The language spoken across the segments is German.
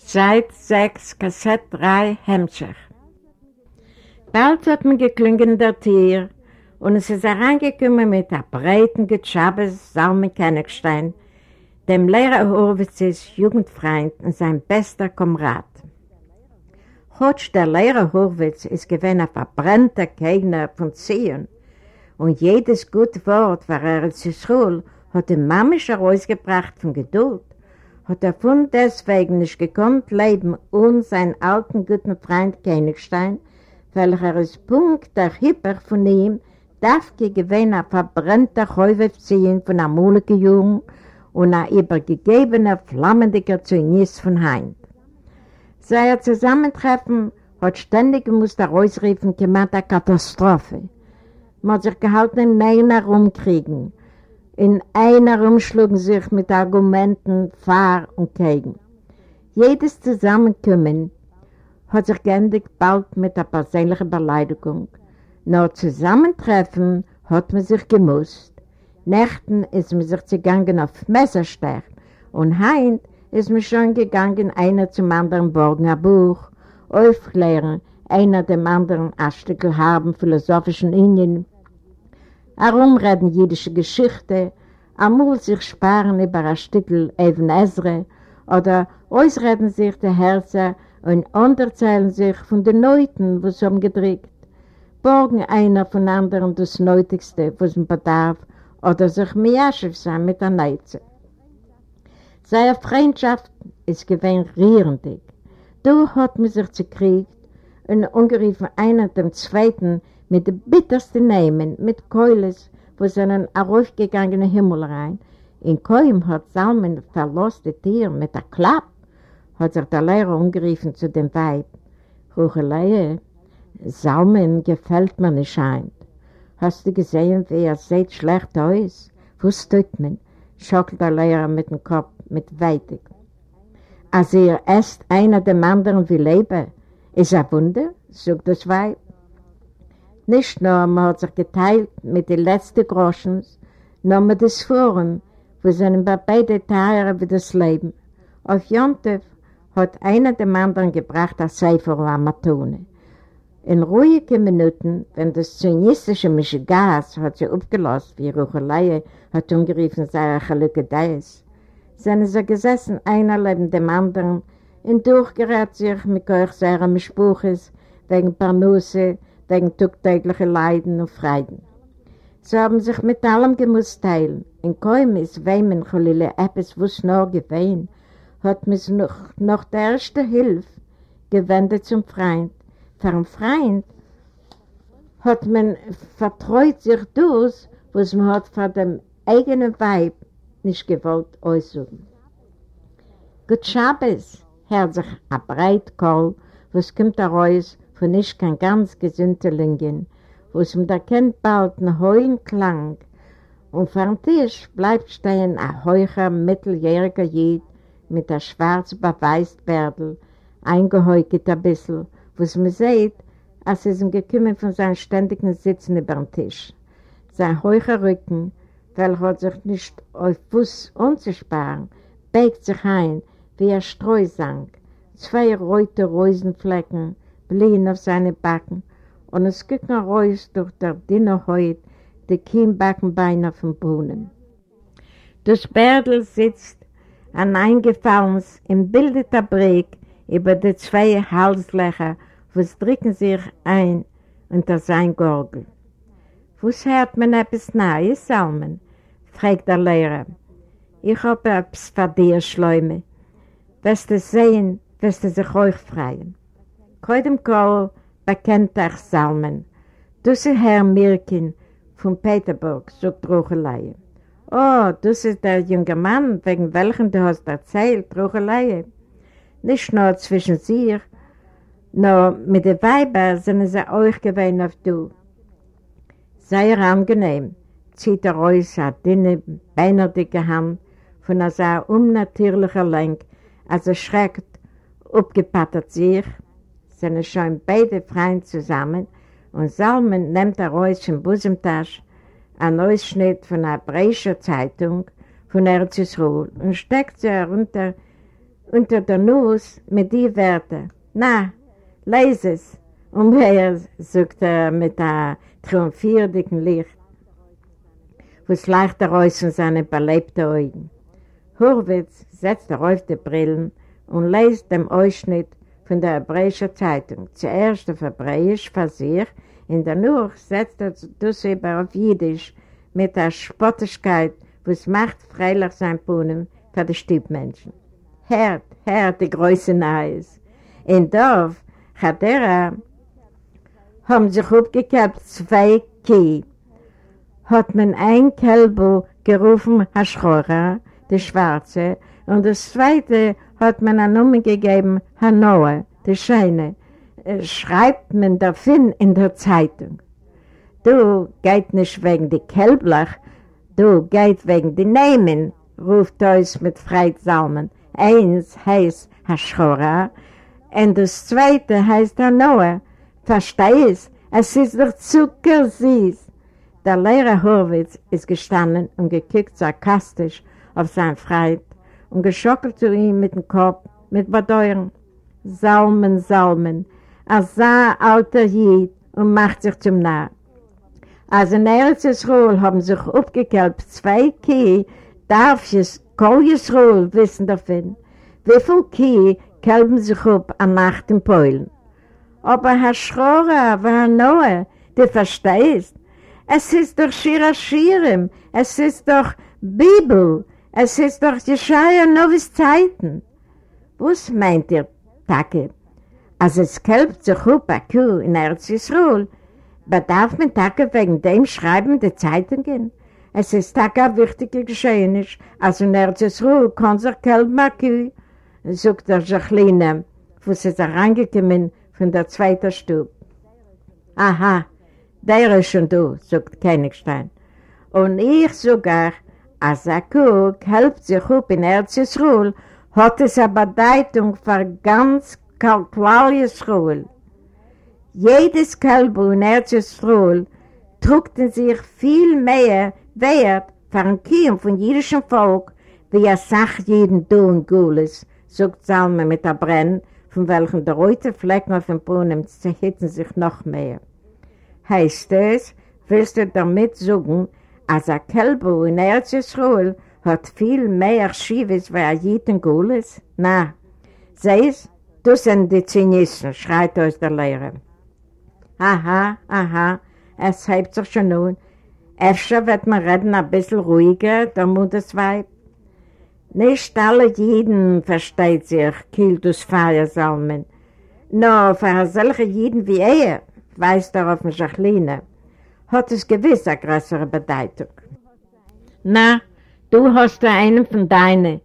Seit 6, Kassett 3, Hemmscher. Bald hat man geklungen der Tier und es ist herangekommen mit der breiten Getschabes Salmen Kennigstein, dem Lehrer Horwitzes Jugendfreund und sein bester Komrad. Hotsch der Lehrer Horwitz ist gewesen ein verbrennter Gegner von Zion und jedes gute Wort, war er zu Schul, hat den Mamisch herausgebracht von Geduld hat er von deswegen nicht gekonnt leben und seinen alten guten Freund Königstein, welcher ist Punkt der Hipper von ihm, darf gewinn ein verbrennter Häufe ziehen von einer mulige Jugend und ein übergegebener, flammendiger Zynis von Heim. Sein Zusammentreffen hat ständig gemusst herausriefen, gemacht eine Katastrophe. Man hat sich gehalten, in Männer rumkriegen, in einer umschlugen sich mit Argumenten fahr und gegen. Jedes Zusammenkommen hat sich geendigt bald mit der persönlichen Beleidigung. Nur Zusammentreffen hat man sich gemusst. Nächten ist man sich gegangen auf Messerstech und heint ist man schon gegangen, einer zum anderen borgen ein Buch, aufklären, einer dem anderen ein Stückel haben philosophischen Indien, herumreden jüdische Geschichte, amul sich sparen über ein Stückel Eben Ezra oder ausreden sich die Herzen und unterzählen sich von den Leuten, was sie gedrückt. Borgen einer von anderen das Nötigste, was man bedarf, oder sich miaschiv sein mit der Neize. Seine Freundschaft ist gewähnt rierendig. Du hat man sich gekriegt und ungeriefen einer dem Zweiten mit den bittersten Namen, mit Keules, wo sie einen aufgegangenen Himmel rein. In Koim hat Salmen verlost die Tier mit der Klapp, hat sich der Lehrer umgerufen zu dem Weib. Rucheleie, Salmen gefällt mir nicht ein. Hast du gesehen, wie er sieht schlecht aus? Was tut man? schockelt der Lehrer mit dem Kopf, mit Weitig. Als ihr esst einer dem anderen wie Leben, ist ein Wunder, sagt das Weib. Nicht nur man hat sich geteilt mit den letzten Groschen, nur mit das Forum, wo sind bei beide teurer wie das Leben. Auf Jontef hat einer dem anderen gebracht als Seifer und Amatone. In ruhigen Minuten, wenn das zionistische Mischigas hat sie aufgelost, wie Ruchelei hat umgerufen, sei er Deis, sind sie gesessen, einer neben dem anderen, und durchgerät sich mit Keuch seiner Mischbuches, wegen Parnusse, wegen tagtägliche Leiden und Freuden. Sie haben sich mit allem gemusst teilen. In kaum ist wem in Cholile etwas, was noch gewesen, hat man sich noch, noch der erste Hilfe gewendet zum Freund. Für einen Freund hat man vertreut sich das, was man hat von dem eigenen Weib nicht gewollt äußern. Gut Schabes, hört sich ein Breitkoll, was kommt heraus von nicht kein ganz gesinnter Lingen, wo es mit erkennt bald einen heulen Klang und vor dem Tisch bleibt stehen ein heucher, mitteljähriger Jid mit der schwarz beweißt Bärdel, eingehäugt ein bisschen, wo es mir sieht, als es ihm gekommen von seinem ständigen Sitzen über dem Tisch. Sein heucher Rücken, weil er sich nicht auf Fuß unzusparen, begt sich ein wie ein Streusang, zwei rote Rosenflecken, blieben auf seine Backen und es noch raus durch der dünne Haut die Kiembackenbeine vom Brunnen. Das Bärdl sitzt an eingefallens im bildeter Brick über die zwei Halslöcher, was drücken sich ein unter sein Gorgel. Was hört man etwas Neues, Salmen? fragt der Lehrer. Ich habe etwas für dir, Schleume. Wirst du sehen, wirst du sich euch freien. Keinem Kohl bekennt euch Salmen. Das ist Herr Mirkin von Peterburg, sagt Ruchelei. Oh, das ist der junge Mann, wegen welchem du hast erzählt, Ruchelei. Nicht nur zwischen sich, nur mit den Weibern sind sie euch gewöhnt auf du. Sehr angenehm, zieht er aus eine dünne, beinerdicke Hand von einer sehr unnatürlichen Lenk, als er schreckt, abgepattert sich, sind schon beide Freunde zusammen und Salmen nimmt er aus im Busentasche einen Ausschnitt von einer Breischer Zeitung von Erzisruhl und steckt sie herunter unter der Nuss mit die Wörter. Na, lese es. Und wer, sagt er mit einem triumphierenden Licht, was leicht er aus von seinen belebten Augen. Hurwitz setzt er auf die Brillen und liest den Ausschnitt von der Hebräischen Zeitung. Zuerst auf Hebräisch für sich, in der Nuch setzt er das über auf Jiddisch mit der Spottigkeit, was macht freilich sein Puhnen für die Stiebmenschen. Hört, hört die große Eis. In Dorf hat er haben sich aufgekehrt zwei Kie. Hat man ein Kälber gerufen, Haschora, die Schwarze, und das zweite hat man eine Nummer gegeben, Hanoa, die Scheine. Schreibt man davon in der Zeitung. Du geht nicht wegen die Kälblach, du geht wegen die Namen, ruft Teus mit Freitsalmen. Eins heißt Haschora und das zweite heißt Hanoa. Verstehst? Es ist doch zuckersüß. Der Lehrer Horwitz ist gestanden und gekickt sarkastisch auf sein Freund und geschockelt zu ihm mit dem Kopf, mit Badeuren. Salmen, Salmen, er sah alter Jid und macht sich zum Narr. Als in Erzsruhl haben sich aufgekelbt zwei Kie, darf es Koljesruhl wissen davon, wie viel Kie kelben sich auf an Nacht in Polen. Aber Herr Schrorer, Herr Noah, du verstehst, es ist doch Shira Shirem, es ist doch Bibel, es ist doch Jeschaya Novis Zeiten. Was meint ihr, Tage? Als es kelbt sich auf ein Kuh in Erzsruhl, bedarf man Tage wegen dem Schreiben der Zeitungen? Es ist Tage ein wichtiger Geschehen, also in Erzsruhl kann sich kelben ein Kuh, sagt der Jacqueline, wo sie ist reingekommen von der zweiten Stube. Aha, der ist schon du, sagt Königstein. Und ich sogar, als er guckt, helft sich auf in Erzsruhl, hat es eine Bedeutung für ganz Kalkualiusruhl. Jedes Kalbu in Erzsruhl trug in sich viel mehr Wert für ein Kiem von jüdischem Volk, wie er sagt jeden Du und Gules, sagt Salme mit der Brenn, von welchen der rote Flecken auf dem Brunnen zerhitzen sich noch mehr. Heißt es, willst du damit sagen, als ein Kälber in Erzsruhl hat viel mehr Schiebes wie ein jeden Gules? Na, siehst das sind die Zinisten, schreit aus der Lehre. Aha, aha, es hebt sich schon nun. Efter wird man reden ein bisschen ruhiger, der Muttersweib. Nicht alle Jeden versteht sich, Kildus Feiersalmen. Nur für solche Jeden wie er, weiß der auf Jacqueline, hat es gewiss eine größere Bedeutung. Na, du hast da einen von deinen,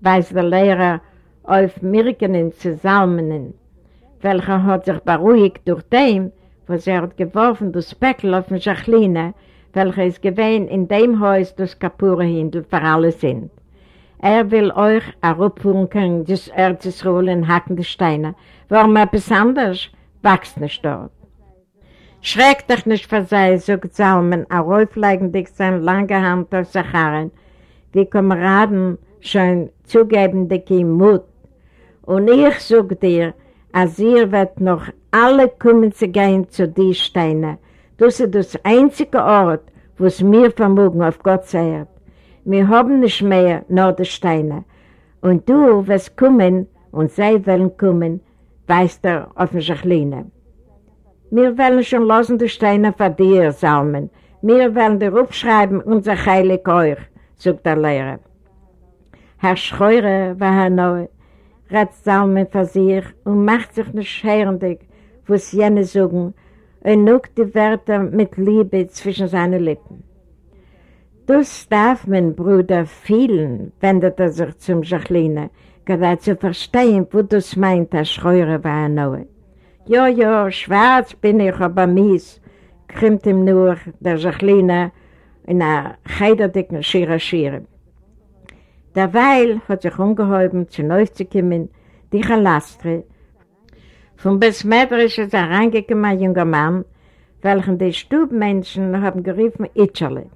weiß der Lehrer auf Mirkenen zusammen, welcher hat sich beruhigt durch dem, was er hat geworfen, das Päckl auf Jacqueline, welcher ist gewesen in dem Haus das Kapurehindel für alle sind. Er will euch herabfuhren können, das Erzisruhl in hackende Steine. Warum etwas anderes? Wachst nicht dort. Schreckt dich nicht vor sei, sagt Salmen, herauflegend dich seine lange Hand auf Sacharin, die Kameraden schon zugeben, die Mut. Und ich sag dir, als ihr wird noch alle kommen zu gehen zu den Steinen. Das ist das einzige Ort, wo es mir vermogen auf Gott sei. Wir haben nicht mehr nur die Steine. Und du wirst kommen und sie wollen kommen, weißt du auf den Schachline. Wir wollen schon lassen die Steine von dir, Salmen. Wir wollen dir aufschreiben, unser Heilig euch, sagt der Lehrer. Herr Schreure war Herr Noe, redt Salmen für sich und macht sich nicht hörendig, was jene sagen, und nuckt die Wörter mit Liebe zwischen seinen Lippen. Das darf mein Bruder fühlen, wendet er sich zum Jacqueline, gerade zu verstehen, wo das meint, der Schreure war Herr Noe. Ja, ja, schwarz bin ich, aber mies, krimmt ihm nur der Jacqueline in einer heiderdicken Schirr-Schirr. Derweil hat sich umgehoben, zu neu zu kommen, die Chalastre. Vom Besmetterisch ist er reingekommen, ein junger Mann, welchen die Stubmenschen haben gerufen, Itscherle.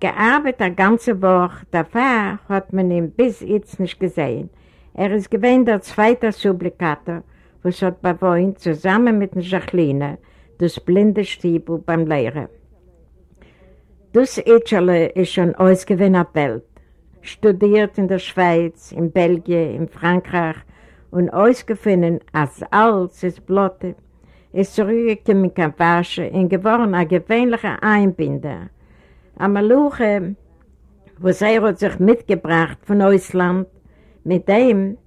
Gearbeitet eine ganze Woche, davor hat man ihn bis jetzt nicht gesehen. Er ist gewähnt der zweite Sublikator, was hat bewohnt, zusammen mit Jacqueline, das blinde Stiebel beim Lehren. Das Itscherle ist schon ausgewähnt auf Welt studiert in der Schweiz, in Belgien, in Frankreich und ausgefunden, als alles ist Blotte, ist zurückgekommen in Kampasche und geworden ein gewöhnlicher Einbinder. Ein Maluche, er hat sich mitgebracht von Ausland, mit dem,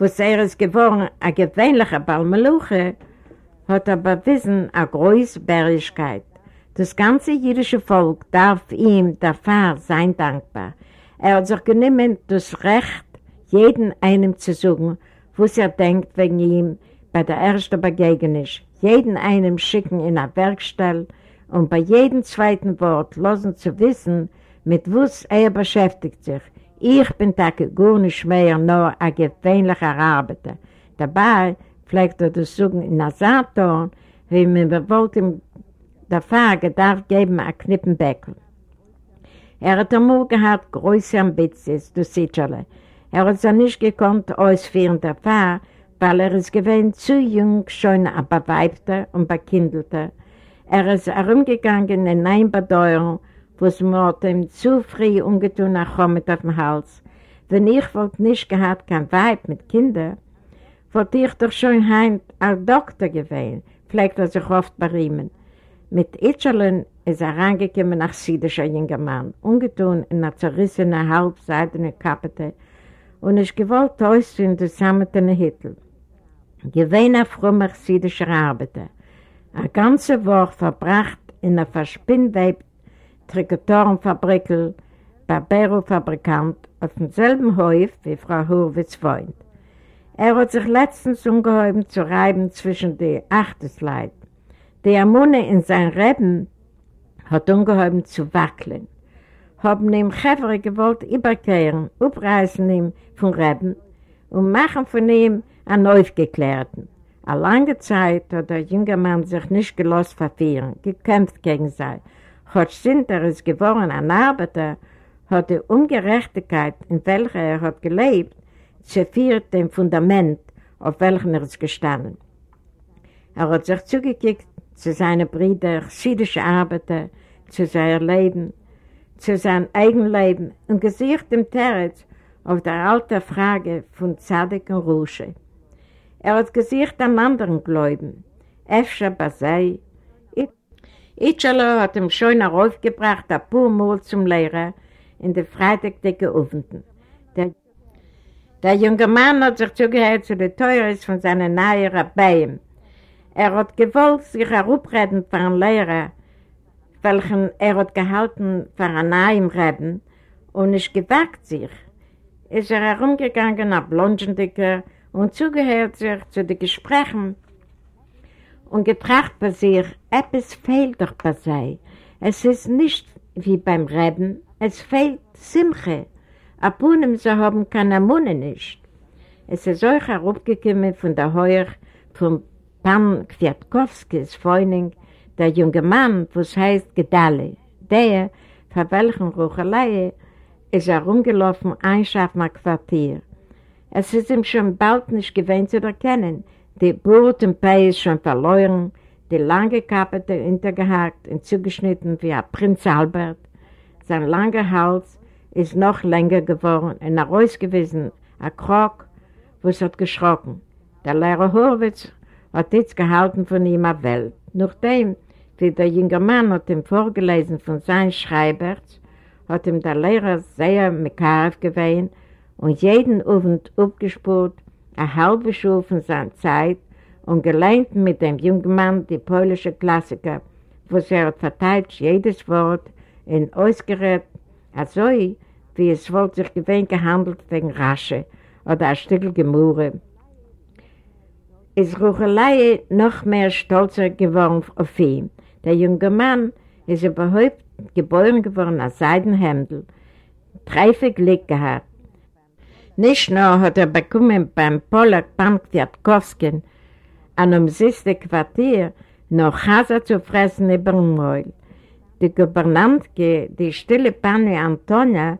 was er ist geworden, ein gewöhnlicher Balmaluche, hat er bewiesen eine große Bärigkeit. Das ganze jüdische Volk darf ihm dafür sein dankbar. Er hat sich genommen das Recht, jeden einem zu sagen, was er denkt wegen ihm bei der ersten Begegnung. Jeden einem schicken in eine Werkstelle und bei jedem zweiten Wort lassen zu wissen, mit was er beschäftigt sich. Ich bin da gar nicht mehr nur ein gewöhnlicher Arbeiter. Dabei pflegt er das Sagen in Nasaton, wie man wollte ihm der Frage darf geben, ein Knippenbeckel. Er hat einmal gehabt große Ambitions, du Sitschale. Er hat sich nicht gekonnt ausführen davon, weil er ist gewesen zu jung, schon aber weibter und bekindelter. Er ist herumgegangen in ein Es mir ihm zu früh ungetun nachkommt auf dem Hals. Wenn ich wollte nicht gehabt, kein Weib mit Kindern, wollte ich doch schon heim als Doktor gewesen, pflegt er sich oft bei ihm. Mit Itcherlen ist er reingekommen nach Siedischer junger Mann, ungetun in einer zerrissenen, halbseidenen Kappete und ich gewollt aussehen zusammen mit den Hittel. Gewähner frommer Siedischer Arbeiter. Eine ganze Woche verbracht in einer verspinnweib Trikotorenfabrikel Barbero-Fabrikant auf demselben Häuf wie Frau Hurwitz Freund. Er hat sich letztens ungeheuben zu reiben zwischen den Achtesleuten. Die Amune in seinen Reben hat ungeheuben zu wackeln. Haben ihm Chevre gewollt überkehren, upreißen ihm von Reben und machen von ihm einen Aufgeklärten. Eine lange Zeit hat der junge Mann sich nicht gelost verfehlen, gekämpft gegen sie. Hat Sinter ist geworden ein Arbeiter, hat die Ungerechtigkeit, in welcher er hat gelebt, zerfiert dem Fundament, auf welchem er ist gestanden. Er hat sich zugekickt zu seinen Brüdern, chassidische Arbeiter, zu seinem Leben, zu seinem eigenen Leben und gesicht im Territz auf der alten Frage von Zadig und Rusche. Er hat gesicht am anderen Gläuben, Efscher Basei. Itchalo hat ihm schon heraufgebracht, ein paar Mal zum Lehrer in der Freitagdecke Ofenden. Der, der junge Mann hat sich zugehört zu den Teures von seinen nahen Rabbeien. Er hat gewollt sich heraufreden von einem Lehrer, welchen er hat gehalten für einen neuen Reben und nicht gewagt sich, ist er herumgegangen nach Blondschendicker und zugehört sich zu den Gesprächen und getracht bei sich, etwas fehlt doch bei sich. Es ist nicht wie beim Reben, es fehlt Simche. Apunem sie haben keine Munde nicht. Es ist euch herumgekommen von der Heuer von Pan Kwiatkowskis Freundin, der junge Mann, was heißt Gedalle, der, für welchen Ruchelei, ist er rumgelaufen, einschaffen ein Quartier. Es ist ihm schon bald nicht gewöhnt zu erkennen. Die Burt und Pei ist schon verloren, die lange Kappe hintergehakt und zugeschnitten wie ein Prinz Albert. Sein langer Hals ist noch länger geworden und er rausgewiesen, ein Krog, wo es hat geschrocken. Der Lehrer Horwitz hat jetzt gehalten von ihm eine Welt. Nachdem, wie der junge Mann hat ihm vorgelesen von seinem Schreiber, hat ihm der Lehrer sehr mekarev gewesen und jeden Abend abgespurt, eine halbe Schuhe von seiner Zeit und gelernt mit dem jungen Mann die polische Klassiker, wo sie hat verteilt jedes Wort in ausgerät, also wie es wohl sich gewöhnt gehandelt wegen Rasche oder ein Stück Gemurre. Ist Ruchelei noch mehr stolzer geworden auf ihn. Der junge Mann ist überhaupt geboren geworden als Seidenhemdel, treife Glück gehabt. Nicht nur hat er bekommen beim Polak Pankwiatkowskin an umsiste Quartier noch Hase zu fressen über den Mäuel. Die Gouvernantke, die stille Panne Antonia,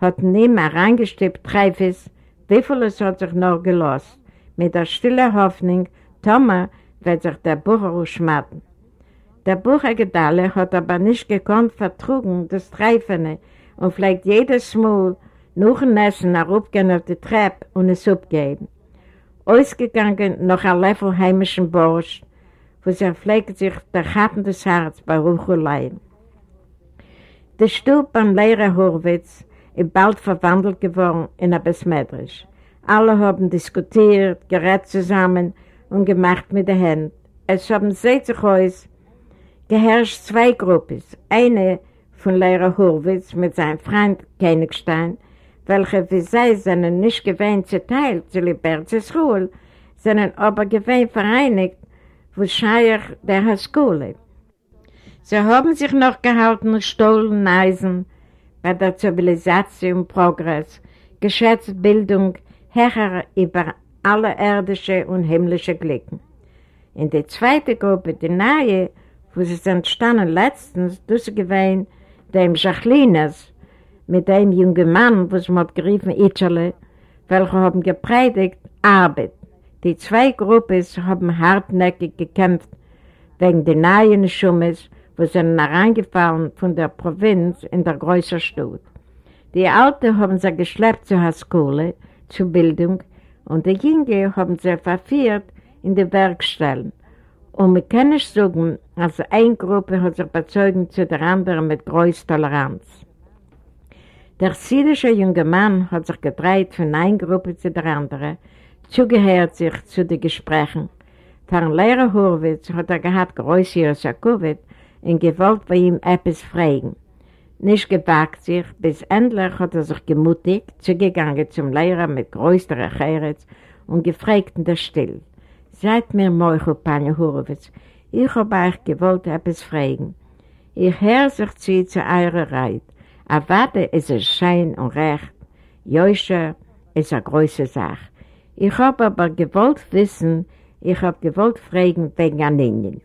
hat neben reingestippt Treifes, vieles hat sich noch gelost, mit der stille Hoffnung, Thomas wird sich der Bucher schmatten. Der Buchergedalle hat aber nicht gekonnt vertrugen, das Treifene, und vielleicht jedes Mal noch ein Essen herabgehen auf die Treppe und es abgeben. Ausgegangen noch ein Löffel heimischen Borsch, wo sie pflegt sich der Schatten des Herz bei Ruchulein. Der Stub beim Lehrer Horwitz ist bald verwandelt geworden in ein Besmetrisch. Alle haben diskutiert, gerät zusammen und gemacht mit den Händen. Es haben sich aus geherrscht zwei Gruppen. Eine von Lehrer Horwitz mit seinem Freund Königstein, welche wie sie sind nicht gewähnt zerteilt zu Liberzes Ruhl, sondern aber gewähnt vereinigt, wo Scheier der Haskule. Sie haben sich noch gehalten, Stollen, Eisen, bei der Zivilisation und Progress, geschätzt Bildung, Herr über alle irdische und himmlische Glücken. In der zweiten Gruppe, die Neue, wo sie entstanden letztens, das dem Schachlinas, mit dem jungen Mann, was man hat geriefen, Itscherle, welche haben gepredigt, Arbeit. Die zwei Gruppen haben hartnäckig gekämpft wegen der neuen Schummes, wo sie reingefallen von der Provinz in der größeren Stadt. Die Alten haben sie geschleppt zur Schule, zur Bildung, und die Jünger haben sie verführt in die Werkstellen. Und wir können sagen, also eine Gruppe hat sich bezeugt zu der anderen mit größter Toleranz. Der siedische junge Mann hat sich gedreht von einer Gruppe zu der anderen, zugehört sich zu den Gesprächen. Von Lehrer Horwitz hat er gehabt größer Jakowitz und gewollt bei ihm etwas fragen. Nicht gewagt sich, bis endlich hat er sich gemutigt, zugegangen zum Lehrer mit größter Recheritz und gefragt in der Stille. Seid mir Moichu, Panja Horowitz, ich habe euch gewollt etwas fragen. Ich höre sich zu eurer Reit. Aber warte ist es schein und recht. Joische ist eine große Sache. Ich habe aber gewollt wissen, ich habe gewollt fragen wegen Anningen.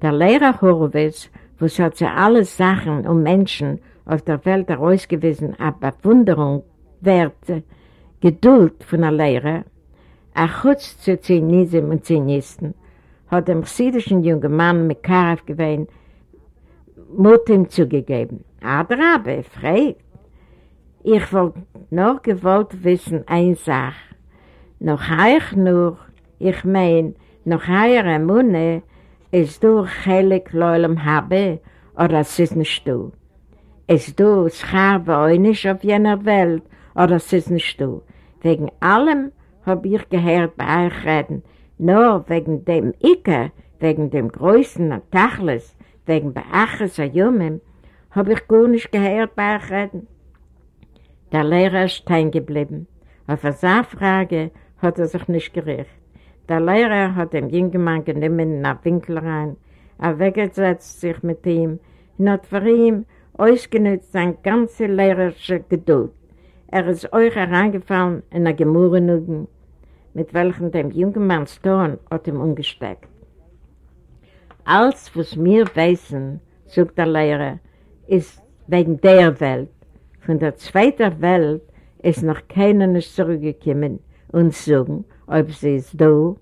Der Lehrer Horowitz, wo es hat sich alle Sachen und Menschen auf der Welt herausgewiesen, aber Bewunderung, Werte, Geduld von der Lehrer, ein Schutz zu Zynism und Zynisten, hat dem chsidischen jungen Mann mit Karev gewähnt, Mut ihm zugegeben. Adrabe, fragt. Ich wollte noch gewollt wissen, eine Sache. Noch heich nur, ich mein, noch heire Munde, ist du heilig leulem habe, oder es ist nicht du. Ist du scharbe einisch auf jener Welt, oder es ist nicht du. Wegen allem hab ich gehört bei euch reden, nur wegen dem Icke, wegen dem größten Tachles, wegen Beaches Jumem, hab ich gar nicht gehört bei. Der Lehrer ist stehen geblieben. Auf eine Frage hat er sich nicht gerichtet. Der Lehrer hat dem jungen Mann genommen in den Winkel rein, er weggesetzt sich mit ihm und hat für ihn ausgenutzt seine ganze lehrerische Geduld. Er ist euch hereingefallen in der Gemurrenugen, mit welchem dem jungen Manns Ton hat ihm umgesteckt. Alles, was wir wissen, sagt der Lehrer, ist wegen der Welt. Von der zweiten Welt ist noch keiner nicht zurückgekommen und sagen, ob sie es da,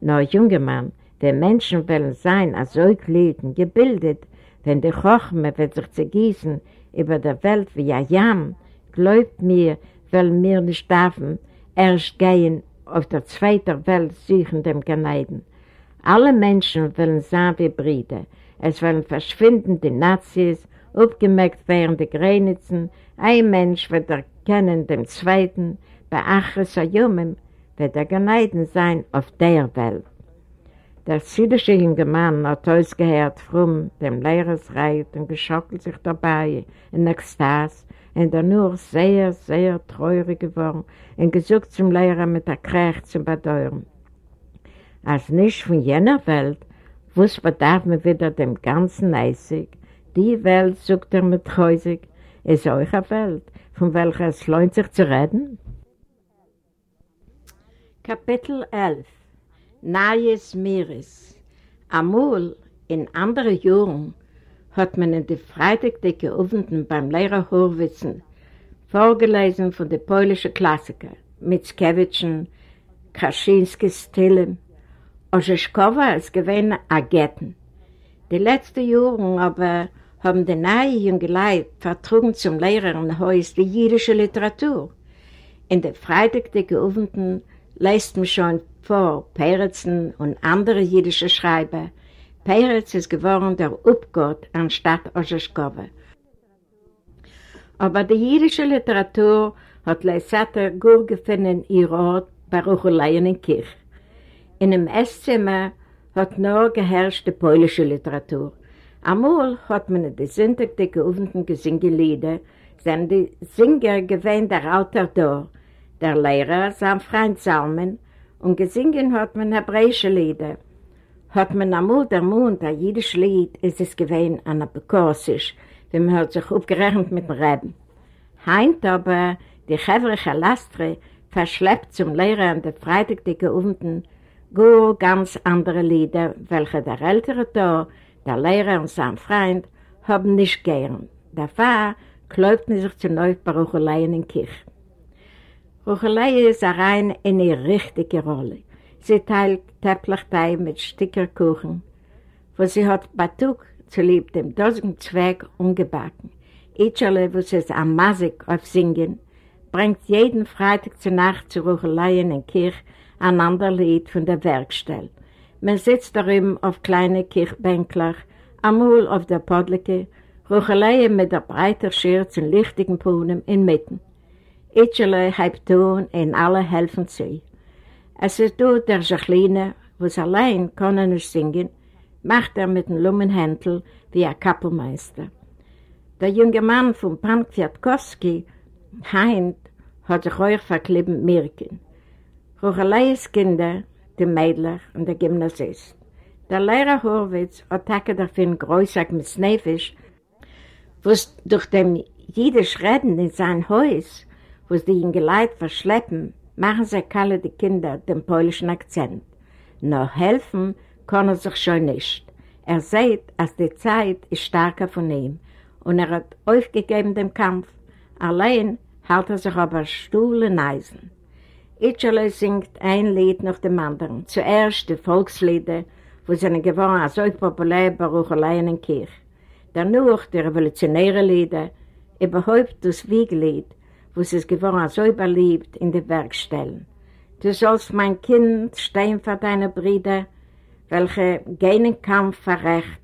nur junger Mann, der Menschen wollen sein, als so gelitten, gebildet, wenn die Chochme wird sich zergießen über der Welt wie ein Jam, glaubt mir, wollen wir nicht dürfen, erst gehen auf der zweiten Welt suchen dem Ganeiden. Alle Menschen wollen sein wie Brüder. Es wollen verschwinden die Nazis, aufgemerkt werden die Grenzen. Ein Mensch wird erkennen dem Zweiten, bei Achres Ayumim wird er Ganeiden sein auf der Welt. Der südische junge Mann hat ausgehört von dem Lehrersreit und geschockelt sich dabei in Ekstase und er nur sehr, sehr treurig geworden und gesucht zum Lehrer mit der Kraft zum Bedeuern. Als nicht von jener Welt, was bedarf man wieder dem ganzen Eisig, die Welt, sucht er mit Häusig, ist euch eine Welt, von welcher es lohnt sich zu reden? Kapitel 11 Neues Meeres Amul in anderen Jahren hat man in die Freitagdecke Ofenden beim Lehrer Horwitzen vorgelesen von den polnischen Klassikern. Mickiewiczen, Krasinskis Stille, Orzeszkowa als gewähne Agetten. Die letzten Jahre aber haben die neue junge Leute vertrugen zum Lehrer im Haus die jüdische Literatur. In den Freitagdecke Ofenden leist man schon vor Peretzen und andere jüdische Schreiber. Peretz ist geworden der Upgott anstatt Orzeszkowa. Aber die jüdische Literatur hat Leisater gut gefunden ihr Ort Rucheleien in Kirch. In dem Esszimmer hat nur geherrscht die polnische Literatur. Amol hat man in die Sonntag die geöffneten Gesingelieder, sind die Singer gewähnt der Alter da, der Lehrer sein Freund Salmen und gesingen hat man hebräische Lieder. Hat man amol der Mond ein jüdisches Lied, ist es gewähnt an der Bekorsisch, wie man hat sich aufgerechnet mit dem Reben. Heint aber die chevrische Lastre verschleppt zum Lehrer an der Freitag die geöffneten go ganz andere Lieder, welche der ältere Tor, der Lehrer und sein Freund, haben nicht gern. Pfarrer kläubten sich zu neu bei Rucheleien in Kirch. Ruchelei ist rein in eine richtige Rolle. Sie teilt Tepplichteig mit Stickerkuchen, wo sie hat Batuk zu lieb dem dosigen Zweig umgebacken. Itcherle, wo sie es am Masik auf Singen, bringt jeden Freitag zur Nacht zu Rucheleien in Kirch ein anderes Lied von der Werkstelle. Man sitzt darin auf kleine Kirchbänkler, amul auf der Podleke, Rucheleien mit der breiter Schirz und lichtigen Puhnen inmitten. Itcherle halb tun und alle helfen sie. Es ist dort der Jacqueline, es allein kann nicht singen, macht er mit dem Lummenhändel wie ein Kappelmeister. Der junge Mann von Pan Kwiatkowski, Heint, hat sich euch verklebt Mirken. Rucheleis Kinder, die Mädler und der Gymnasist. Der Lehrer Horwitz hat davon größer mit Snefisch, was durch dem jüdisch Reden in sein Haus wo sie ihn geleit verschleppen, machen sie alle die Kinder den polnischen Akzent. Nur helfen kann er sich schon nicht. Er sieht, dass die Zeit ist stärker von ihm und er hat aufgegeben den Kampf. Allein hält er sich aber Stuhl in Eisen. Itcherle singt ein Lied nach dem anderen. Zuerst die Volkslieder, wo seine geworden so populär bei Rucheleien in Kirch. Danach die revolutionäre Lieder, überhaupt das Wieglied, wo es ist geworden so überliebt in den Werkstellen. Du sollst mein Kind stehen für deine Brüder, welche gehen Kampf verrecht.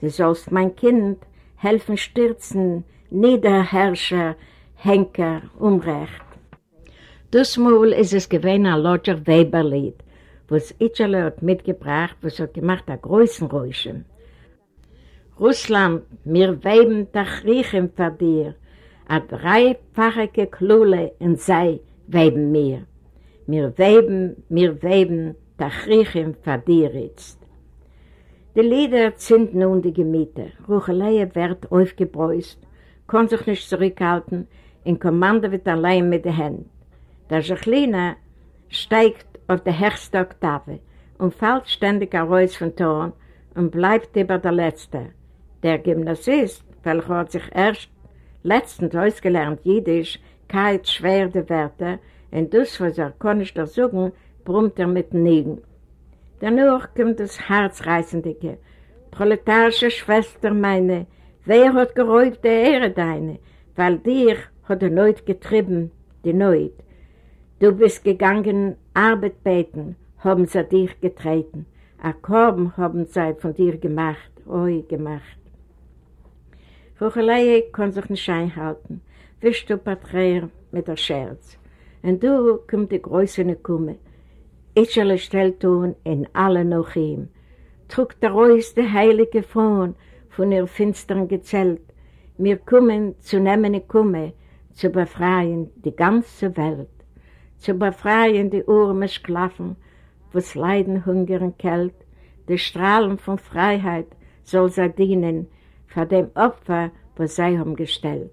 Du sollst mein Kind helfen stürzen, Niederherrscher, Henker, Unrecht. Das Mal ist es gewesen ein Lodger Weberlied, was Itcherle hat mitgebracht, was hat gemacht, der größten Räuschen. Russland, mir weben dich riechen für dir, a dreifachige Klule in sei weben mir. Mir weben, mir weben, da riechen für dir jetzt. Die Lieder sind nun die Gemiete. Ruchelei wird aufgebräust, kann sich nicht zurückhalten, in Kommando wird allein mit den Händen. Der Jacqueline steigt auf der höchste Oktave und fällt ständig heraus von Ton und bleibt über der Letzte. Der Gymnasist, welcher hat sich erst letztens ausgelernt Jiddisch, kalt, schwer die Wörter, und das, was er kann nicht sagen, brummt er mit Nigen. Danach kommt das Herzreißende. Proletarische Schwester meine, wer hat geräubt der Ehre deine? Weil dir hat er Neut getrieben, die Neut. Du bist gegangen, Arbeit beten, haben sie dich getreten. A Korben haben sie von dir gemacht, oi gemacht. Ruchelei kann sich nicht einhalten, wischst du Paträer mit der Scherz. Und du kommt die Größe Kumme. Itchele stellt tun in alle noch ihm. Trug der Reus die heilige Frauen von ihr finstern Gezelt. Wir kommen zu nehmen Kumme, zu befreien die ganze Welt. Zu befreien die Urme Sklaven, was leiden Hunger und Kält. Die Strahlen von Freiheit soll sie dienen, für dem Opfer, was sie haben gestellt.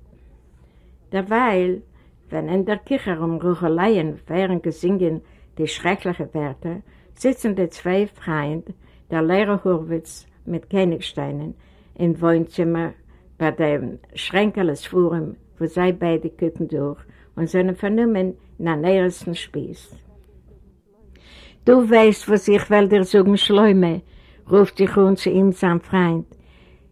Derweil, wenn in der Kirche um Rucheleien wären gesingen, die schrecklichen Werte, sitzen die zwei Freunde, der Lehrer Hurwitz mit Königsteinen, im Wohnzimmer bei dem Schränkeles Forum, wo sie beide gucken durch und sind vernommen in den nähersten Spieß. Du weißt, was ich will dir sagen, Schleume, ruft sich uns zu ihm sein Freund.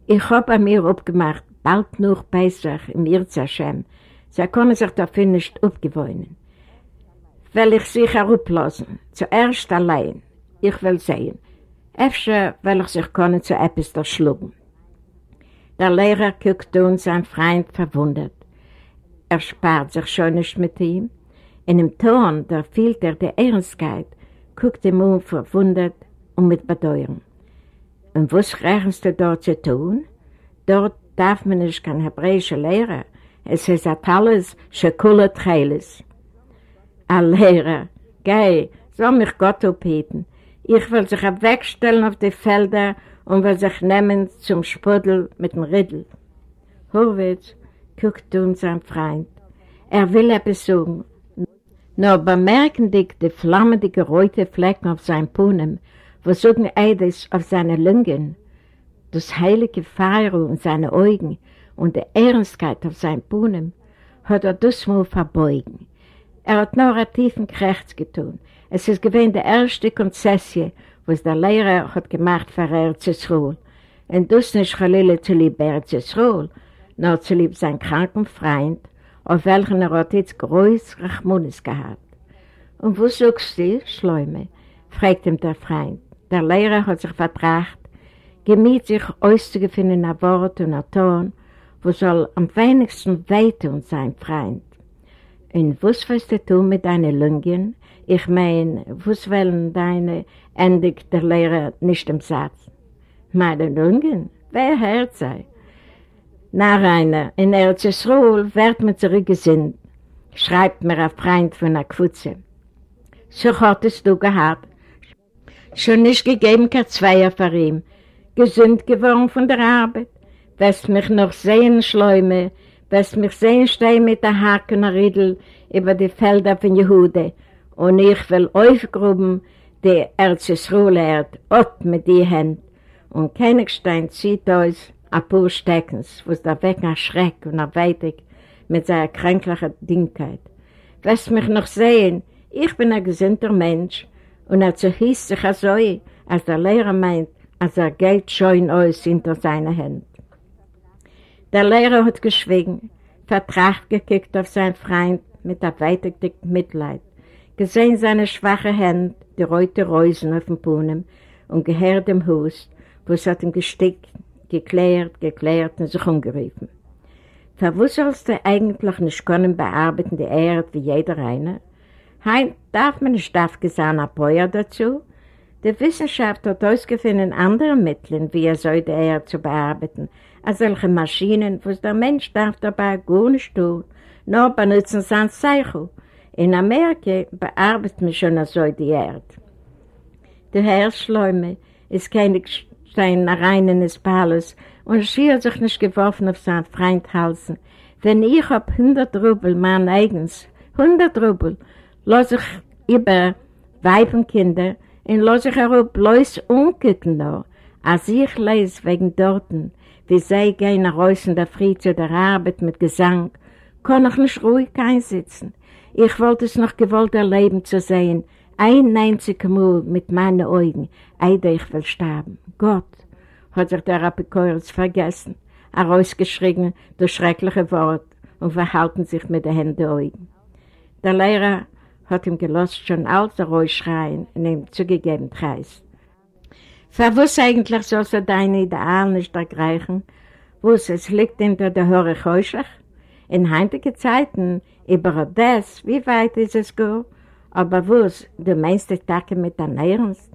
Ich hab an mir abgemacht, bald noch bei sich im Irzashem. Sie können sich dafür nicht abgewöhnen will ich sich herablassen, zuerst allein. Ich will sehen. Efter will ich sich können zu etwas erschlugen. Der Lehrer guckt uns sein Freund verwundert. Er spart sich schon nicht mit ihm. In dem Ton, da fehlt er der Ernstkeit, guckt ihm um verwundert und mit Bedeutung. Und was rechnest du dort zu tun? Dort darf man nicht kein hebräischer Lehrer. Es ist alles Schekule Treiles. Ein Lehrer, geh, soll mich Gott aufheben. Ich will sich wegstellen auf die Felder und will sich nehmen zum Spuddel mit dem Riddel. Horwitz guckt uns sein Freund. Er will etwas sagen. Nur bemerken die flammende, geräute Flecken auf seinem Puhnen, wo sagen Eides auf seine Lungen, das heilige Feuer und seine Augen und die Ernstkeit auf seinem Puhnen, hat er das mal verbeugen. Er hat nur einen tiefen Krechts getan. Es ist gewesen die erste Konzessie, was der Lehrer hat gemacht für Erzsruhl. Und das nicht Chalile zu lieb Erzsruhl, nur zu lieb sein kranken Freund, auf welchen er hat jetzt groß Rachmunis gehabt. Und wo sagst du, Schleume? fragt ihm der Freund. Der Lehrer hat sich vertracht, gemiet sich auszugefinden ein Wort und ein Ton, wo soll am wenigsten weiter sein Freund. Und was willst du tun mit deinen Lungen? Ich meine, was wollen deine, endigt der Lehrer nicht im Satz. Meine Lungen? Wer hört sei? Na, Rainer, in Erzsruhl wird mir zurückgesinnt, schreibt mir ein Freund von der Kfutze. So hattest du gehabt. Schon nicht gegeben kein Zweier für ihn. Gesund geworden von der Arbeit. Wirst mich noch sehen, Schleume, wirst mich sehen stehen mit der Haken Riedel über die Felder von Jehude und ich will aufgruben die Erzsruhlerd ab mit die Hände und Königstein zieht aus ein paar Steckens, wo es da weg nach Schreck und nach Weitig mit seiner kränklichen Dingkeit. Wirst mich noch sehen, ich bin ein gesinnter Mensch und er hieß sich so, als der Lehrer meint, als er geht schön aus hinter seinen Händen. Der Lehrer hat geschwiegen, vertracht gekickt auf seinen Freund mit erweitertem Mitleid, gesehen seine schwache Hände, die reute Reusen auf dem Bohnen und gehört im Hust, wo es hat ihm gestickt, geklärt, geklärt und sich umgerufen. Verwo sollst du eigentlich nicht können bearbeiten die Erde wie jeder eine? Hein darf man nicht aufgesehen ein Feuer dazu? Die Wissenschaft hat ausgefunden andere Mittel, wie er soll die Erde zu bearbeiten, als solche Maschinen, wo der Mensch darf dabei gar nicht tun, nur benutzen sein Zeichen. In Amerika bearbeitet man schon so die Erde. Der Herr Schleume ist kein Stein rein in das Palace. Und schiert sich nicht geworfen auf seinen Freund Halsen. Wenn ich hab 100 Rubel, mein eigens, 100 Rubel, lass ich über Weib und Kinder und lass ich auch bloß umgucken noch, als ich lese wegen dorten, wie sie gehen raus in der Früh zu der Arbeit mit Gesang kann ich nicht ruhig einsitzen. Ich wollte es noch gewollt erleben zu sehen, ein einziges Mal mit meinen Augen, eide ich will sterben. Gott, hat sich der Apikoris vergessen, herausgeschrien durch schreckliche Worte und verhalten sich mit den Händen Augen. Der Lehrer hat ihm gelost schon alles schreien und ihm zugegeben Preis. Was eigentlich sollst du deine Ideal nicht ergreifen? Wo es liegt hinter der Höre Heuschlich? In heutigen Zeiten, über das, wie weit ist es gut? Aber was, du meinst die Tage mit deinem Ernst?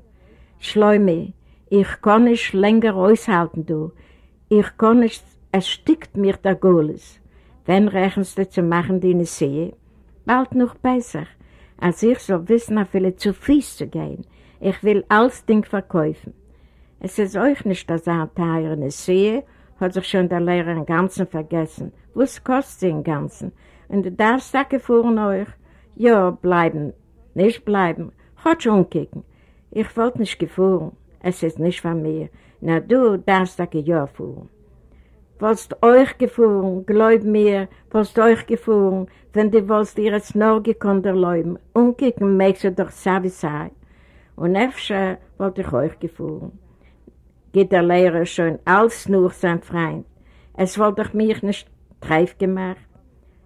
Schleume, ich kann nicht länger aushalten, du. Ich kann nicht, es stickt mir der Goles. Wenn rechnest du zu machen, die ich sehe? Bald noch besser, als ich so wissen, auf viele zu fies zu gehen. Ich will alles Ding verkaufen. Es ist euch nicht das Anteil, eine sehe, hat sich schon der Lehrer im Ganzen vergessen. Was kostet sie im Ganzen? Und du darfst sagen von euch, ja, bleiben, nicht bleiben, hat schon kicken. Ich wollte nicht gefahren, es ist nicht von mir. Na, du darfst sagen ja fahren. Wollst euch gefahren, glaub mir, wollst euch gefahren, wenn du wollst ihr es nur gekonnt erlauben. Umkicken möchtest du doch Savi sein. Und öfter wollte ich euch gefahren. Geht der Lehrer schon als nur sein Freund. Es wollte doch mich nicht treif gemacht.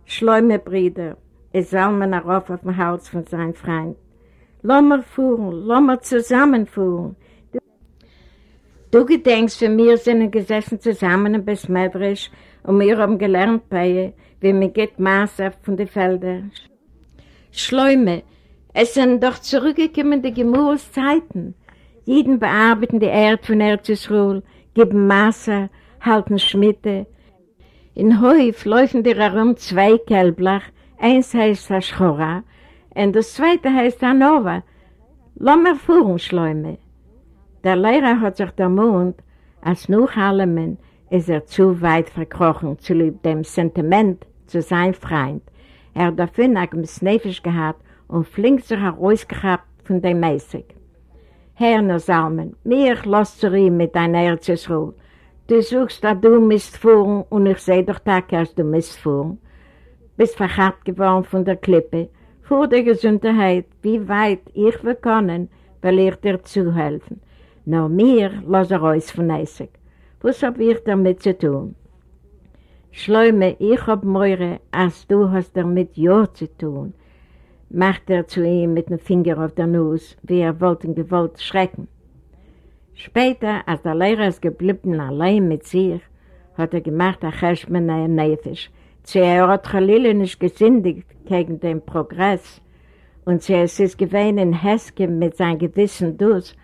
Schleume Brüder, es soll man auf auf dem Hals von seinem Freund. Mal fuhren, lass mal zusammenfuhren. Du, gedenkst, für mir sind gesessen zusammen in Besmeidrisch und wir haben gelernt bei ihr, wie man geht Maße von den Feldern. Schleume, es sind doch zurückgekommen die Gemurszeiten. Jeden bearbeiten die Erde von Erzisruhl, geben Maße, halten Schmiede. In Häuf laufen dir herum zwei Kälblach, eins heißt Schora, und das zweite heißt Hanova. Lass mir fuhren, Schleume. Der Lehrer hat sich der Mund, als noch allem ist er zu weit verkrochen zu lieb dem Sentiment zu sein Freund. Er hat dafür nach dem Snefisch gehabt und flink sich herausgehabt von dem Mäßig. Herr nur Salmen, mir lass zu ihm mit deiner Erzesruhe. Du suchst, dass du misst fuhren und ich seh doch als du misst fuhren. Bist verharrt geworden von der Klippe. Vor der Gesundheit, wie weit ich will können, will ich dir zuhelfen. Nur mir lass er aus von Eisig. Was hab ich damit zu tun? Schleume, ich hab Meure, als du hast damit Ja zu tun, macht er zu ihm mit dem Finger auf der Nuss, wie er wollte und gewollt schrecken. Später, als der Lehrer ist geblieben allein mit sich, hat er gemacht, ein Cheshman Nefisch. Sie hat Chalile nicht gesündigt gegen den Progress und sie ist es gewesen in Heske mit seinem Gewissen durch,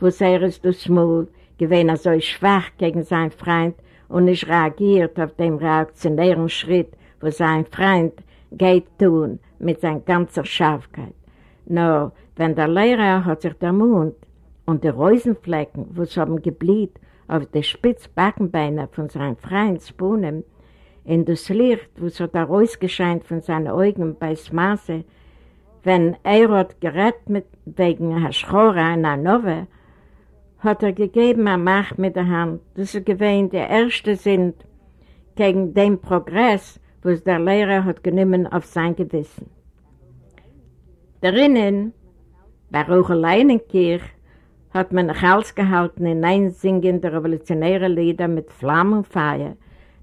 wo er ist durchs Maul, gewesen so schwach gegen seinen Freund und nicht reagiert auf den reaktionären Schritt, wo sein Freund geht tun mit seiner ganzen Scharfkeit. Nur, wenn der Lehrer hat sich der Mund und die Reusenflecken, wo es haben geblieben, auf die Spitzbackenbeine von seinem Freund Spunem, in das Licht, wo es hat herausgescheint von seinen Augen bei Smaße, wenn er hat gerett mit wegen Haschora in Hannover, hat er gegeben eine Macht mit der Hand, dass er gewähnt der Erste sind gegen den Progress, was der Lehrer hat genommen auf sein Gewissen. Darinnen, bei Rucheleinenkirch, hat man Hals gehalten in Einsingen der revolutionären Lieder mit Flammen und Feier.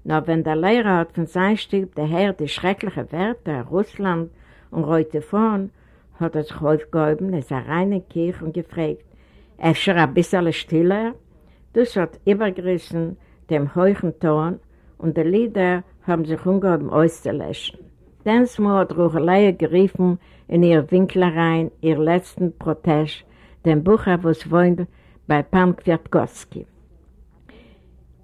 Nur wenn der Lehrer hat von seinem Stück der Herr die schrecklichen Werte Russland und Reute vorn, hat er sich aufgehoben, ist er rein in Kirche und gefragt, Efter ein bisschen stiller, das hat übergerissen dem hohen Ton und die Lieder haben sich umgehoben auszulöschen. Dann hat Ruchelei geriefen in ihr Winklereien, ihr letzten Protest, dem Bucher, was wohnt bei Pan Kwiatkowski.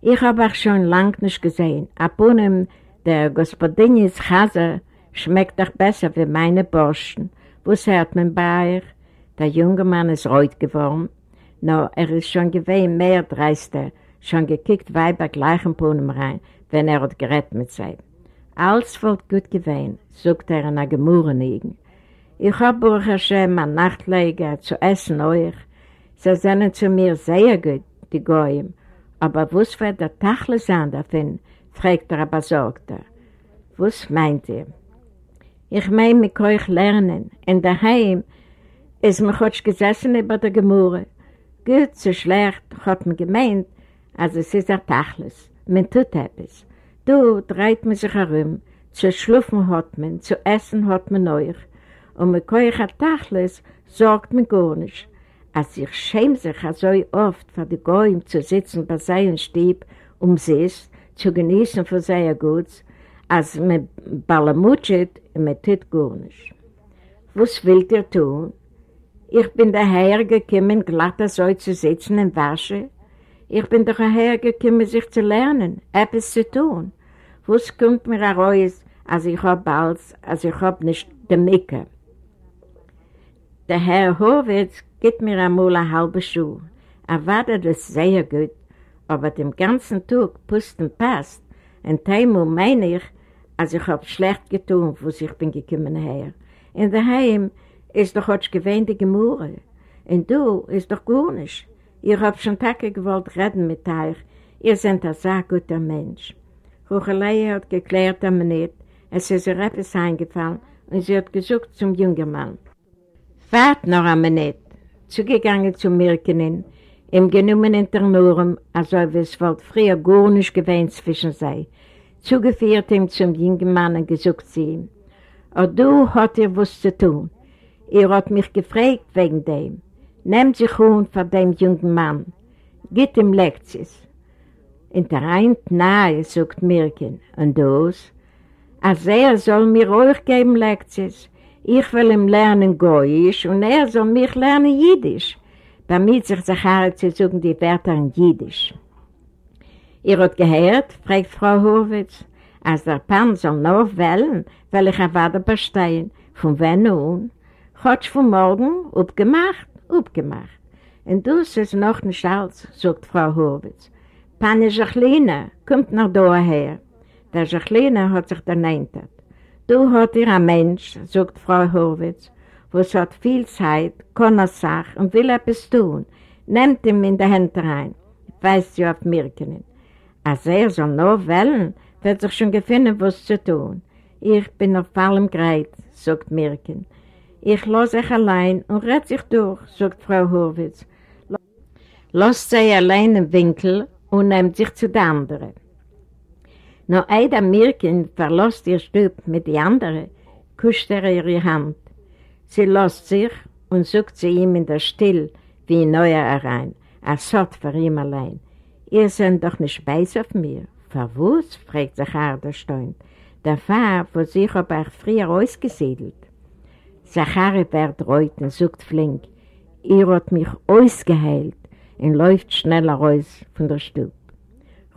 Ich habe auch schon lang nicht gesehen. Ab und der Gospodinis Chaser schmeckt doch besser wie meine Borsten. Was hört man bei euch? Der junge Mann ist reut geworden, No, er ist schon gewesen mehr dreister, schon gekickt Weiber gleich in Puhnen rein, wenn er hat gerett mit sich. Alles wird gut gewesen, sagt er in der Gemuren Ich habe Baruch Hashem ein Nachtleger zu essen euch. Sie sind zu mir sehr gut, die Goyim. Aber was wird der Tachle sein davon, fragt er aber sorgt. Was meint ihr? Ich meine, mit euch lernen. In daheim ist mir heute gesessen über der Gemurre. Gut, so schlecht, hat man gemeint, also es ist ein Tachlis. Man tut etwas. Du dreht man sich herum, zu schlufen hat man, zu essen hat man euch. Und mit euch ein Tachlis sorgt man gar nicht. Als ich schäme sich so oft vor die Gäume zu sitzen bei seinem Stieb, um sich zu genießen von seiner Guts, als man balamutschet und man tut gar nicht. Was wollt ihr tun? Ich bin daher gekommen, glatt so zu sitzen und waschen. Ich bin daher gekommen, sich zu lernen, etwas zu tun. Was kommt mir heraus, als ich hab als, als ich hab nicht die Micke? Der Herr Horwitz gibt mir einmal eine halbe Schuhe. Er war das sehr gut, aber dem ganzen Tag pusten passt. Und einmal meine ich, als ich hab schlecht getan, wo ich bin gekommen her. In der Heim ist doch heute gewähnt die Gemurre. Und du ist doch gar nicht. Ihr habt schon Tage gewollt reden mit euch. Ihr seid ein sehr guter Mensch. Ruchelei hat geklärt am nicht. Es ist ihr etwas eingefallen und sie hat gesucht zum jungen Mann. Wart noch am nicht. Zugegangen zum Mirkenen, im genommenen Ternorum, also wie es wohl früher gar nicht gewähnt zwischen sei. Zugeführt ihm zum jungen Mann und gesucht sie ihm. Und du hat ihr was zu tun. Ihr hat mich gefragt wegen dem. Nehmt sich Hund von dem jungen Mann. Geht ihm Lektions. In der Eint nahe, sagt Mirkin. Und das? Als er soll mir euch geben Lektions. Ich will ihm lernen Goyisch und er soll mich lernen Jiddisch. Damit sich Zachari zu suchen die Wörter in Jiddisch. Ihr habt gehört, fragt Frau Horwitz, als der Pan soll noch wählen, weil ich erwarte bestehen. Von wann nun? Hat von morgen abgemacht, abgemacht. Und das ist noch nicht alles, sagt Frau Horwitz. Pane Jacqueline kommt noch daher. Der Jacqueline hat sich ernannt. Du hat ihr ein Mensch, sagt Frau Horwitz, was hat viel Zeit, kann er sagen und will etwas tun. Nehmt ihn in die Hände rein, weist sie auf Mirkenen. Als er soll noch wählen, wird sich schon gefunden, was zu tun. Ich bin auf allem bereit, sagt Mirken. Ich lasse euch allein und red sich durch, sagt Frau Horwitz. Lasst sie allein im Winkel und nehmt sich zu den anderen. Nur Eida Mirken verlässt ihr Stub mit den anderen, kuscht er ihre Hand. Sie lässt sich und sucht sie ihm in der Still wie ein Neuer herein, als Sort für ihm allein. Ihr seid doch nicht weiß auf mir. Verwus? fragt sich Arda steunt. Der Pfarr, wo sich ob er früher ausgesiedelt. Zachari wird reut und sucht flink. Ihr hat mich ausgeheilt und läuft schneller raus von der Stube.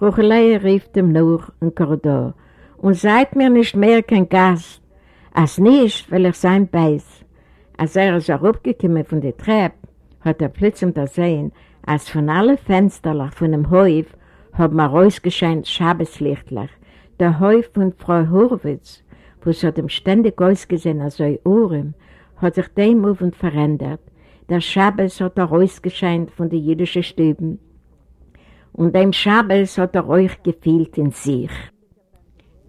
Ruchelei rief dem nur im Korridor und seid mir nicht mehr kein Gast, als nicht, weil ich sein beiß. Als er ist auch aufgekommen von der Treppe, hat er plötzlich gesehen, als von allen Fenstern von dem Häuf hat man rausgescheint Schabeslichtlich. Der Häuf von Frau Horwitz wo es hat ihm ständig ausgesehen als ein Ohren, hat sich dem Ofen verändert. Der Schabbes hat er ausgescheint von den jüdischen Stüben. Und dem Schabbes hat er euch gefühlt in sich.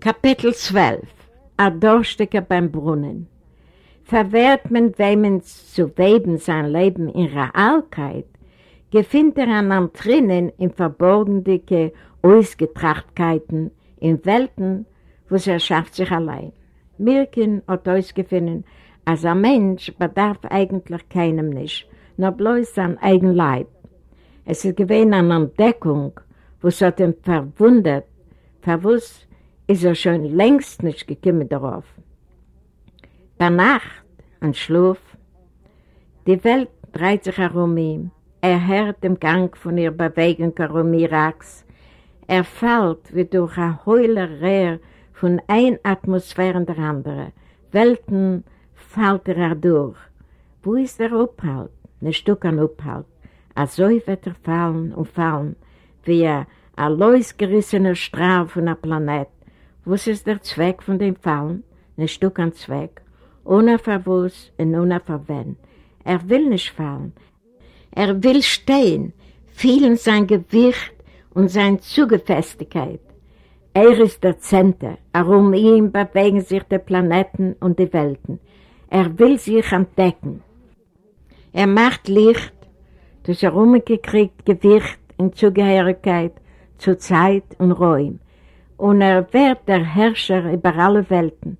Kapitel 12 Ein Durchstecker beim Brunnen Verwehrt man wem zu weben sein Leben in Realkeit, gefindt er an drinnen in verborgene Ausgetrachtkeiten, in Welten, wo er schafft sich allein. Mirkin hat ausgefunden, als ein Mensch bedarf eigentlich keinem nicht, nur bloß sein eigen Leib. Es ist gewesen eine Entdeckung, was hat ihn verwundert, verwusst ist er schon längst nicht gekommen darauf. Bei Nacht, ein Schlaf, die Welt dreht sich herum ihm, er hört den Gang von ihr Bewegung herum Iraks, er fällt wie durch ein Heulerrehr von ein Atmosphäre in der andere. Welten fällt er durch. Wo ist der Abhalt? Ein Stück an Abhalt. Also wird er fallen und fallen, wie ein losgerissener Strahl von einem Planet. Was ist der Zweck von dem Fallen? Ein Stück an Zweck. Ohne Verwurz und ohne Verwend. Er will nicht fallen. Er will stehen, fühlen sein Gewicht und seine Zugefestigkeit. Er ist der Zentrum, um ihn bewegen sich die Planeten und die Welten. Er will sich entdecken. Er macht Licht durch herumgekriegt Gewicht und Zugehörigkeit zu Zeit und Räum. Und er wird der Herrscher über alle Welten,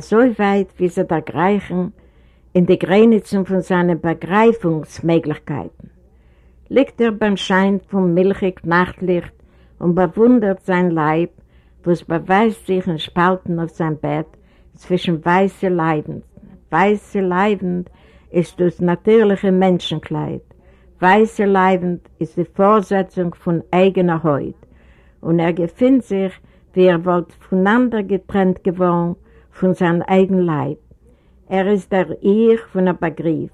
so weit wie sie da greifen in die Grenzen von seinen Begreifungsmöglichkeiten. Liegt er beim Schein vom milchig Nachtlicht und bewundert sein Leib, wo es beweist sich in Spalten auf sein Bett zwischen weiße Leibend. Weiße Leibend ist das natürliche Menschenkleid. Weiße Leibend ist die Vorsetzung von eigener Haut. Und er gefühlt sich, wie er wird voneinander getrennt geworden von seinem eigenen Leib. Er ist der Ich von der Begriff,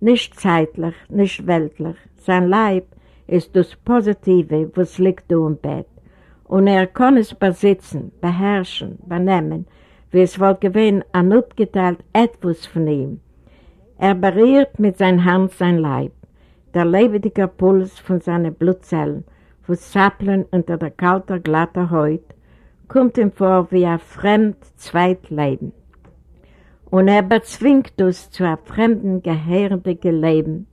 nicht zeitlich, nicht weltlich. Sein Leib ist das Positive, was liegt da im Bett. Und er kann es besitzen, beherrschen, benehmen, wie es wohl gewesen, an abgeteilt etwas von ihm. Er berührt mit seiner Hand sein Leib, der lebendige Puls von seinen Blutzellen, wo zappeln unter der kalten, glatten Haut, kommt ihm vor wie ein fremd Zweitleben. Und er bezwingt uns zu einem fremden, gehörigen Leben,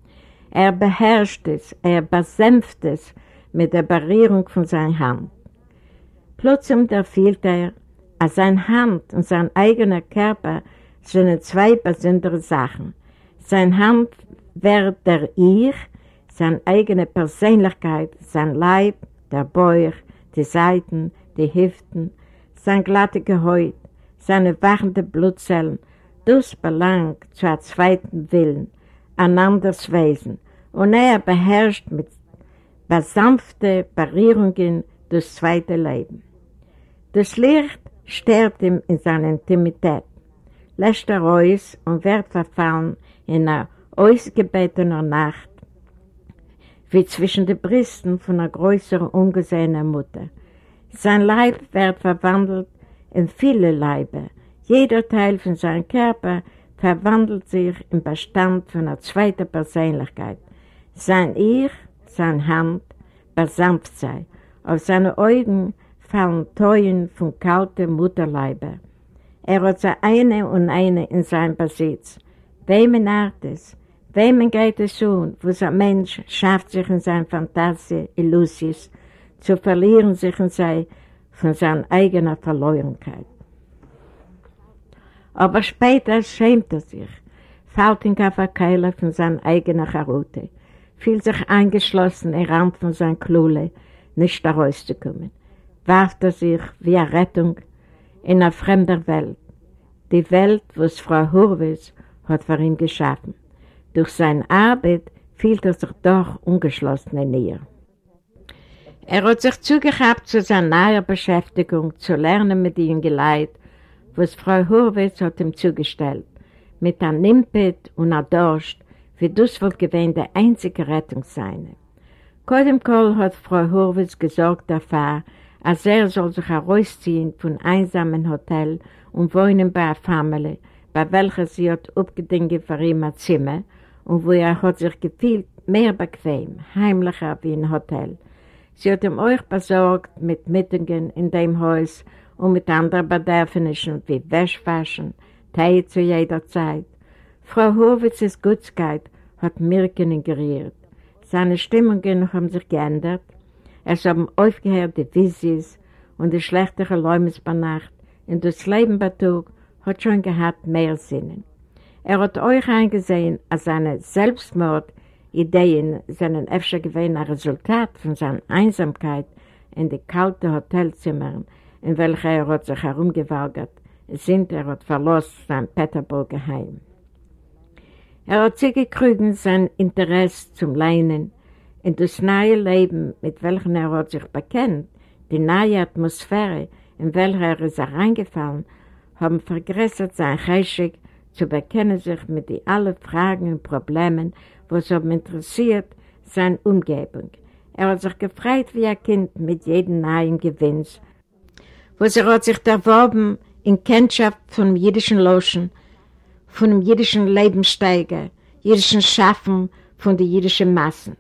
er beherrscht es, er besänft es mit der Berührung von seiner Hand. Plötzlich erfährt er, dass seine Hand und sein eigener Körper sind zwei besondere Sachen. Seine Hand wird der Ich, seine eigene Persönlichkeit, sein Leib, der Bauch, die Seiten, die Hüften, sein glattige Haut, seine wachende Blutzellen, das belangt zu einem zweiten Willen, ein anderes Wesen. Und er beherrscht mit besanften Berührungen das zweite Leben. Das Licht stärkt ihm in seiner Intimität, lässt er aus und wird verfallen in einer ausgebetenen Nacht, wie zwischen den Brüsten von einer größeren, ungesehenen Mutter. Sein Leib wird verwandelt in viele Leibe. Jeder Teil von seinem Körper verwandelt sich im Bestand von einer zweiten Persönlichkeit. Sein Ich, seine Hand, besanft sei. Auf seine Augen fallen Teuren von kaltem Mutterleibe. Er hat so eine und eine in seinem Besitz. Wem? Wem geht es schon, wo ein Mensch schafft sich in seiner Fantasie, Illusis, zu verlieren sich in sei von seiner eigenen Verlorenheit. Aber später schämt er sich, fällt der Keile von seiner eigenen Charute, fühlt sich eingeschlossen im Rand von seiner Klule, nicht herauszukommen, warft er sich wie eine Rettung in eine fremde Welt, die Welt, was Frau Hurwitz hat für ihn geschaffen. Durch seine Arbeit fühlt er sich doch ungeschlossen in ihr. Er hat sich zugehabt zu seiner neuen Beschäftigung, zu lernen mit den Geleit, was Frau Hurwitz hat ihm zugestellt, mit einem Nimpet und einem Durst, wie das wohl gewesen die einzige Rettung sein. Kodem Kohl hat Frau Hurwitz gesorgt dafür, als er soll sich herausziehen von einsamen Hotel und wohnen bei einer Familie, bei welcher sie hat abgedingt für ihm ein Zimmer und wo er hat sich gefühlt mehr bequem, heimlicher wie ein Hotel. Sie hat ihm euch besorgt mit Mittungen in dem Haus und mit anderen Bedürfnissen wie Wäschwaschen, Tee zu jeder Zeit. Frau Horwitzes Gutskeit hat Mirken geriert. Seine Stimmungen haben sich geändert. Es haben aufgehört die Visis und die schlechtere Läumes bei Nacht. Und das Leben bei Tag hat schon gehabt mehr Sinnen. Er hat euch eingesehen, als seine Selbstmordideen seinen öfter gewesen ein Resultat von seiner Einsamkeit in die kalten Hotelzimmern, in welcher er hat sich herumgewagert, sind er hat verlost sein Peterburger Heim. Er hat sich gekriegt sein Interesse zum Leinen in das neue Leben, mit welchem er hat sich bekennt, die neue Atmosphäre, in welcher er ist reingefallen, haben vergrößert sein Geschick zu bekennen sich mit den allen Fragen und Problemen, was haben interessiert, seine Umgebung. Er hat sich gefreut wie ein Kind mit jedem neuen Gewinn, was er hat sich erworben in Kennschaft vom jüdischen Loschen, von dem jüdischen Lebenssteiger, jüdischen Schaffen von den jüdischen Massen.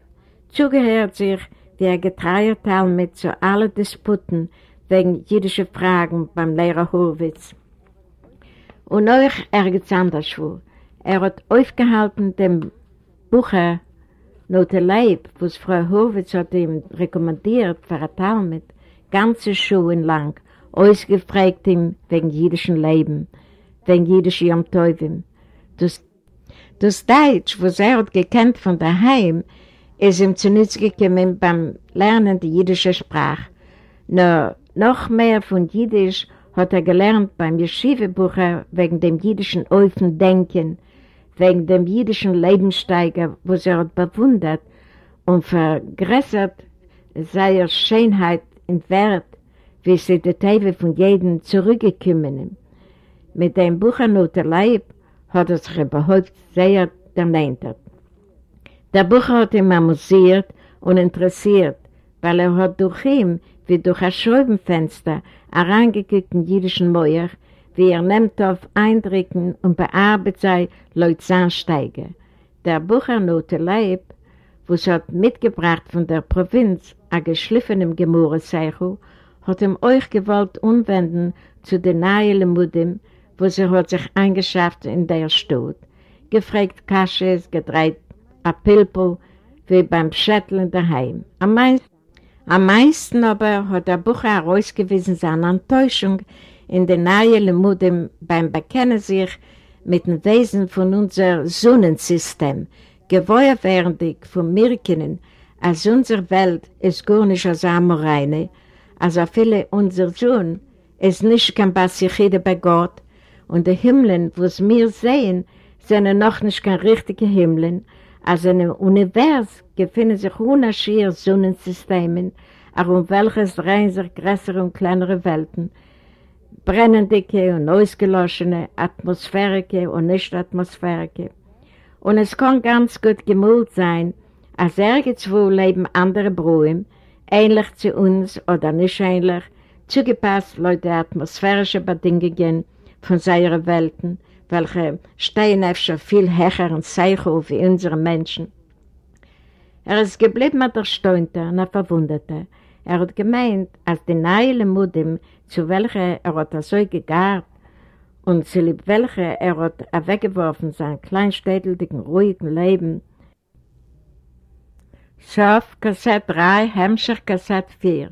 Zugehört sich wie ein getreuer Teil mit zu allen Disputen, wegen jüdischer Fragen beim Lehrer Horwitz. Und euch ergibt anders vor. Er hat aufgehalten dem Bucher Note Leib, was Frau Horwitz hat ihm rekommandiert für ein Talmud, ganze Schuhe lang, ausgefragt ihm wegen jüdischen Leben, wegen jüdischen Yom. Das, das Deutsch, was er hat gekannt von daheim, ist ihm zunutze gekommen beim Lernen der jüdischen Sprache. Nur noch mehr von Jiddisch hat er gelernt beim Yeshiva-Bucher wegen dem jüdischen Öfen-Denken, wegen dem jüdischen Lebenssteiger, was er hat bewundert und vergrößert seine Schönheit und Wert, wie sie die Teile von jedem zurückgekommen Mit dem Bucher Note Leib hat er sich überhaupt sehr ernähnt. Der Bucher hat ihn amüsiert und interessiert, weil er hat durch ihn, wie durch ein Scheibenfenster, herangekickt in jüdischen Mäuer, wie er nimmt auf Eindrücken und bearbeitet sei Leute Zahnsteiger. Der Bucher Note Leib, was hat mitgebracht von der Provinz, a geschliffenem Gemurre-Seichu, hat ihm euch gewollt umwenden zu den nahe Lemudim, wo sie hat sich eingeschafft in der Stadt. Gefragt Kasches, gedreht a Pilpel, wie beim Schätteln daheim. Am meisten, am meisten aber hat der Bucher herausgewiesen seine Enttäuschung in den nahe Lemudim beim Bekennen sich mit dem Wesen von unser Sonnensystem, gewohrwerdig von Mirkenen, als unsere Welt ist gar nicht als Amoreine, als auch viele unser Sohn ist nicht kein Basichide bei Gott. Und die Himmeln, wo es wir sehen, sind noch nicht kein richtige Himmeln, als in dem Univers befinden sich unerschere Sonnensystemen, um welches drehen sich größere und kleinere Welten, brennendike und ausgeloschene, atmosphärische und nicht atmosphärische. Und es kann ganz gut gemult sein, als irgendwo leben andere Brühen, ähnlich zu uns oder nicht ähnlich, zugepasst laut der atmosphärischen Bedingungen von seinen Welten, welche stehen öfter viel höher und Zeichel wie unsere Menschen. Er ist geblieben hat erstaunter und er verwunderte. Er hat gemeint, als die neue Lemudim, zu welcher er hat er so gegart und zu lieb welcher er hat er weggeworfen sein kleinstädtigen, ruhigen Leben, Surf, Kassett 3, Hemmschicht, Kassett 4.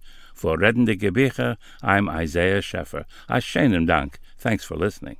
For Reddende Gebiche, I'm Isaiah Scheffer. A schönen Dank. Thanks for listening.